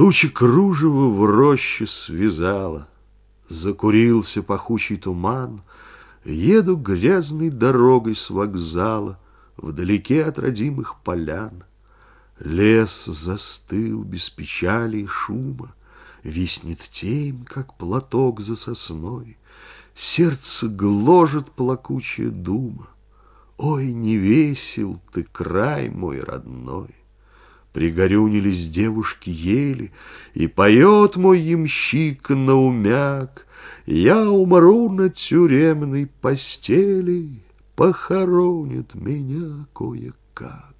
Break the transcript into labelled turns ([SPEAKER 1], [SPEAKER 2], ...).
[SPEAKER 1] Тучи кружева в роще связала, Закурился пахучий туман, Еду грязной дорогой с вокзала Вдалеке от родимых полян. Лес застыл без печали и шума, Виснет тень, как платок за сосной, Сердце гложет плакучая дума. Ой, не весел ты, край мой родной! Пригорюнились девушки ели, И поет мой ямщик наумяк, Я умру на тюремной постели, Похоронит меня кое-как.